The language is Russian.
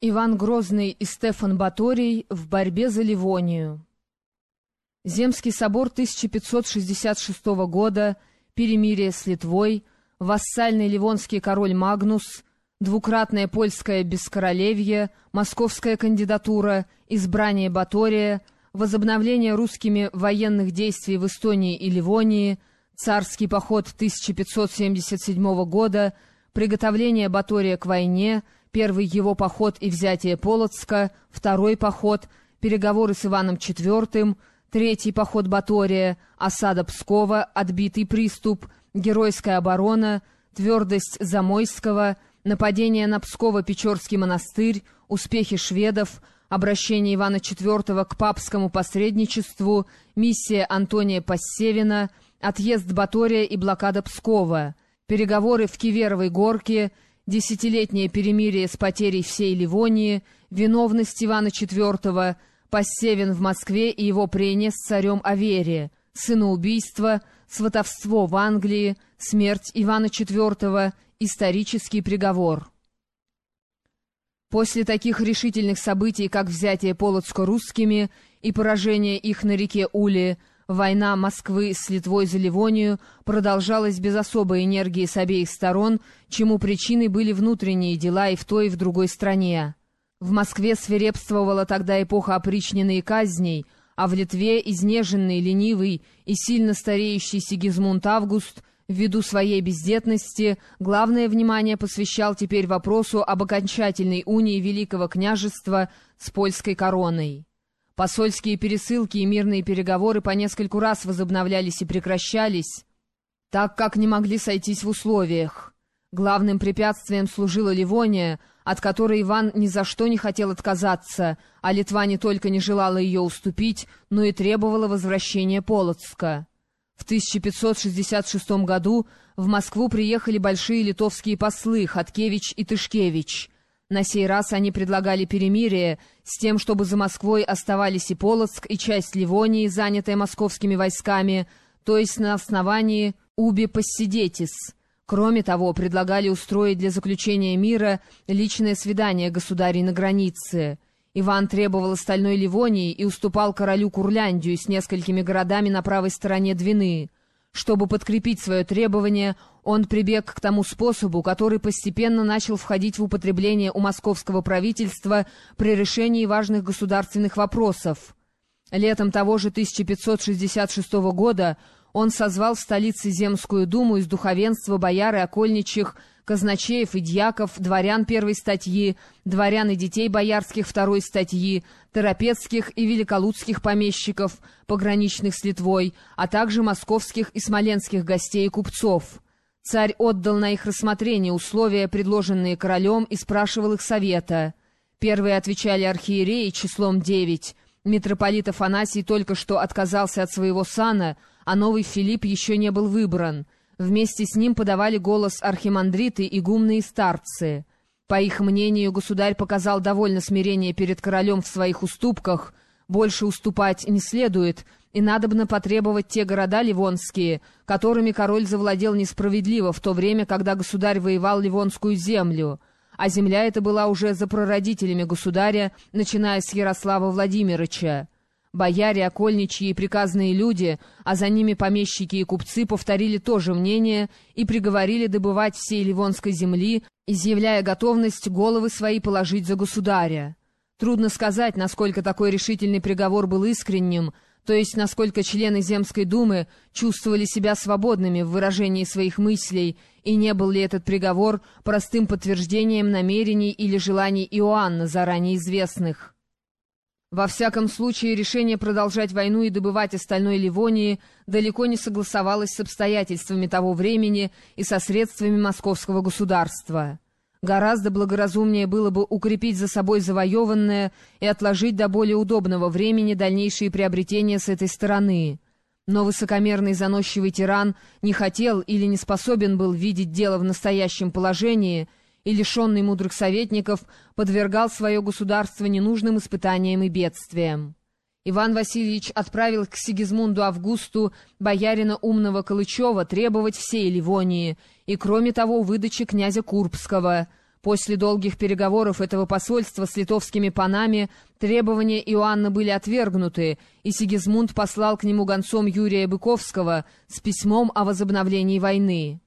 Иван Грозный и Стефан Баторий в борьбе за Ливонию. Земский собор 1566 года, перемирие с Литвой, вассальный ливонский король Магнус, двукратное польское бескоролевье, московская кандидатура, избрание Батория, возобновление русскими военных действий в Эстонии и Ливонии, царский поход 1577 года, приготовление Батория к войне — Первый его поход и взятие Полоцка, второй поход, переговоры с Иваном IV, третий поход Батория, осада Пскова, отбитый приступ, геройская оборона, твердость Замойского, нападение на Псково-Печорский монастырь, успехи шведов, обращение Ивана IV к папскому посредничеству, миссия Антония Пассевина, отъезд Батория и блокада Пскова, переговоры в Киверовой горке — десятилетнее перемирие с потерей всей Ливонии, виновность Ивана IV, Пассевин в Москве и его прения с царем Аверия, сыноубийство, сватовство в Англии, смерть Ивана IV, исторический приговор. После таких решительных событий, как взятие Полоцка русскими и поражение их на реке Ули, Война Москвы с Литвой за Ливонию продолжалась без особой энергии с обеих сторон, чему причиной были внутренние дела и в той, и в другой стране. В Москве свирепствовала тогда эпоха опричнины и казней, а в Литве изнеженный, ленивый и сильно стареющий Сигизмунд Август ввиду своей бездетности главное внимание посвящал теперь вопросу об окончательной унии Великого княжества с польской короной. Посольские пересылки и мирные переговоры по нескольку раз возобновлялись и прекращались, так как не могли сойтись в условиях. Главным препятствием служила Ливония, от которой Иван ни за что не хотел отказаться, а Литва не только не желала ее уступить, но и требовала возвращения Полоцка. В 1566 году в Москву приехали большие литовские послы Хаткевич и Тышкевич — на сей раз они предлагали перемирие с тем, чтобы за Москвой оставались и Полоцк, и часть Ливонии, занятая московскими войсками, то есть на основании «уби посидетис». Кроме того, предлагали устроить для заключения мира личное свидание государей на границе. Иван требовал остальной Ливонии и уступал королю Курляндию с несколькими городами на правой стороне Двины. Чтобы подкрепить свое требование, он прибег к тому способу, который постепенно начал входить в употребление у московского правительства при решении важных государственных вопросов. Летом того же 1566 года он созвал в столице Земскую думу из духовенства бояр и окольничих, казначеев и дьяков, дворян первой статьи, дворян и детей боярских второй статьи, торопецких и великолудских помещиков, пограничных с Литвой, а также московских и смоленских гостей и купцов. Царь отдал на их рассмотрение условия, предложенные королем, и спрашивал их совета. Первые отвечали архиереи числом девять. Митрополит Афанасий только что отказался от своего сана, а новый Филипп еще не был выбран. Вместе с ним подавали голос архимандриты и гумные старцы. По их мнению, государь показал довольно смирение перед королем в своих уступках. Больше уступать не следует, и надобно потребовать те города ливонские, которыми король завладел несправедливо в то время, когда государь воевал ливонскую землю. А земля эта была уже за прародителями государя, начиная с Ярослава Владимировича. Бояре, окольничьи и приказные люди, а за ними помещики и купцы повторили то же мнение и приговорили добывать всей Ливонской земли, изъявляя готовность головы свои положить за государя. Трудно сказать, насколько такой решительный приговор был искренним, то есть насколько члены Земской думы чувствовали себя свободными в выражении своих мыслей, и не был ли этот приговор простым подтверждением намерений или желаний Иоанна, заранее известных. Во всяком случае, решение продолжать войну и добывать остальной Ливонии далеко не согласовалось с обстоятельствами того времени и со средствами московского государства. Гораздо благоразумнее было бы укрепить за собой завоеванное и отложить до более удобного времени дальнейшие приобретения с этой стороны. Но высокомерный заносчивый тиран не хотел или не способен был видеть дело в настоящем положении — и, лишенный мудрых советников, подвергал свое государство ненужным испытаниям и бедствиям. Иван Васильевич отправил к Сигизмунду Августу боярина умного Калычева требовать всей Ливонии и, кроме того, выдачи князя Курбского. После долгих переговоров этого посольства с литовскими панами требования Иоанна были отвергнуты, и Сигизмунд послал к нему гонцом Юрия Быковского с письмом о возобновлении войны.